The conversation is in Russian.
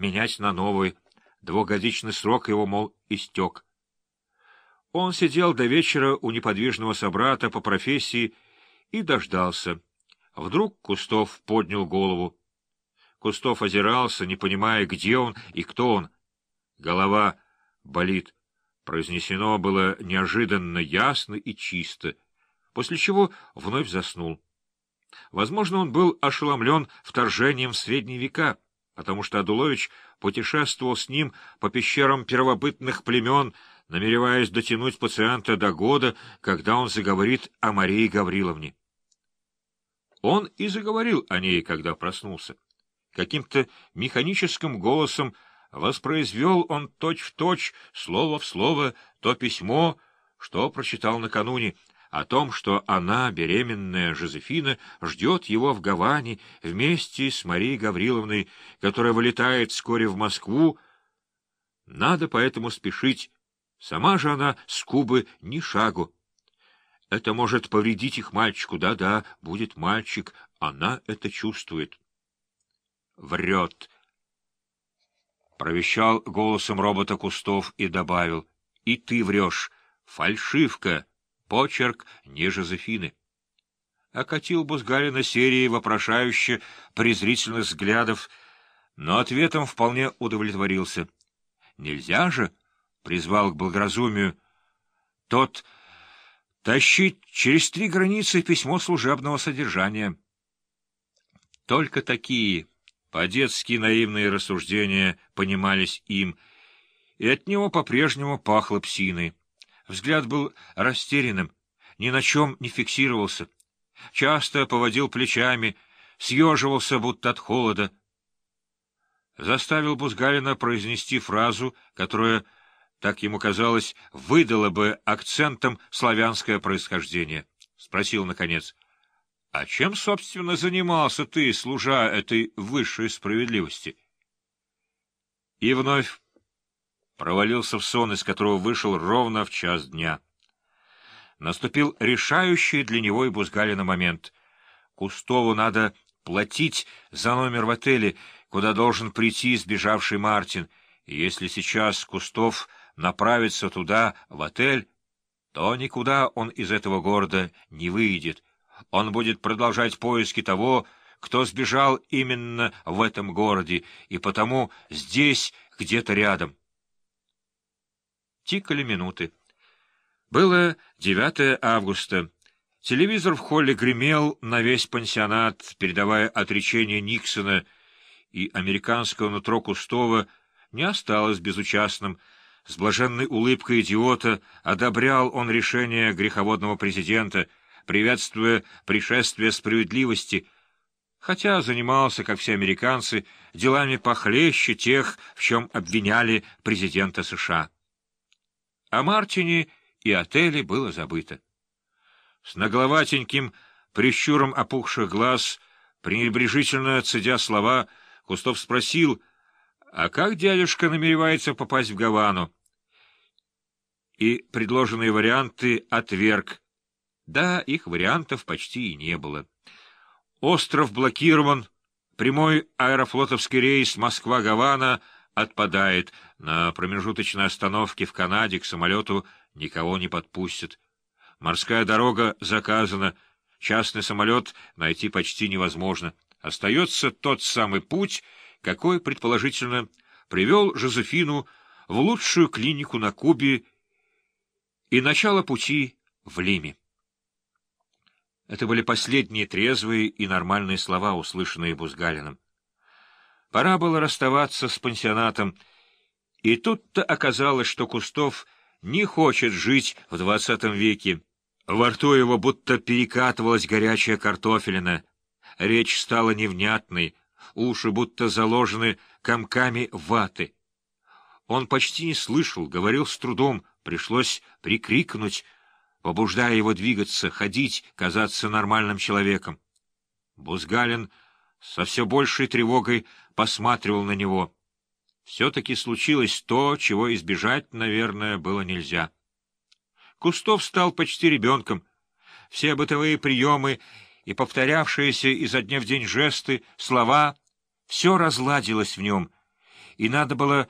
менять на новый. Двухгодичный срок его, мол, истек. Он сидел до вечера у неподвижного собрата по профессии и дождался. Вдруг Кустов поднял голову. Кустов озирался, не понимая, где он и кто он. Голова болит. Произнесено было неожиданно ясно и чисто, после чего вновь заснул. Возможно, он был ошеломлен вторжением в средние века, потому что Адулович путешествовал с ним по пещерам первобытных племен, намереваясь дотянуть пациента до года, когда он заговорит о Марии Гавриловне. Он и заговорил о ней, когда проснулся. Каким-то механическим голосом воспроизвел он точь-в-точь, точь, слово в слово, то письмо, что прочитал накануне, о том, что она, беременная Жозефина, ждет его в Гаване вместе с Марией Гавриловной, которая вылетает вскоре в Москву. Надо поэтому спешить. Сама же она с Кубы ни шагу. Это может повредить их мальчику. Да-да, будет мальчик. Она это чувствует. Врет. Провещал голосом робота Кустов и добавил. И ты врешь. Фальшивка. Почерк не Жозефины. Окатил Бузгалина серией вопрошающе презрительных взглядов, но ответом вполне удовлетворился. Нельзя же, — призвал к благоразумию, — тот тащить через три границы письмо служебного содержания. Только такие по-детски наивные рассуждения понимались им, и от него по-прежнему пахло псиной. Взгляд был растерянным, ни на чем не фиксировался. Часто поводил плечами, съеживался, будто от холода. Заставил Бузгалина произнести фразу, которая, так ему казалось, выдала бы акцентом славянское происхождение. Спросил, наконец, — А чем, собственно, занимался ты, служа этой высшей справедливости? И вновь провалился в сон, из которого вышел ровно в час дня. Наступил решающий для него и Бузгалина момент. Кустову надо платить за номер в отеле, куда должен прийти сбежавший Мартин, и если сейчас Кустов направится туда, в отель, то никуда он из этого города не выйдет. Он будет продолжать поиски того, кто сбежал именно в этом городе, и потому здесь, где-то рядом. Тикали минуты. Было 9 августа. Телевизор в холле гремел на весь пансионат, передавая отречение Никсона, и американского нутро Кустова не осталось безучастным. С блаженной улыбкой идиота одобрял он решение греховодного президента, приветствуя пришествие справедливости, хотя занимался, как все американцы, делами похлеще тех, в чем обвиняли президента США. О Мартине и отеле было забыто. С нагловатеньким прищуром опухших глаз, пренебрежительно цедя слова, Кустов спросил, а как дядюшка намеревается попасть в Гавану? И предложенные варианты отверг. Да, их вариантов почти и не было. Остров блокирован, прямой аэрофлотовский рейс Москва-Гавана — отпадает. На промежуточной остановке в Канаде к самолету никого не подпустят. Морская дорога заказана, частный самолет найти почти невозможно. Остается тот самый путь, какой, предположительно, привел Жозефину в лучшую клинику на Кубе и начало пути в Лиме. Это были последние трезвые и нормальные слова, услышанные Бузгалиным. Пора было расставаться с пансионатом, и тут-то оказалось, что Кустов не хочет жить в двадцатом веке. Во рту его будто перекатывалась горячая картофелина. Речь стала невнятной, уши будто заложены комками ваты. Он почти не слышал, говорил с трудом, пришлось прикрикнуть, побуждая его двигаться, ходить, казаться нормальным человеком. Бузгалин со все большей тревогой посматривал на него. Все-таки случилось то, чего избежать, наверное, было нельзя. Кустов стал почти ребенком. Все бытовые приемы и повторявшиеся изо дня в день жесты, слова — все разладилось в нем, и надо было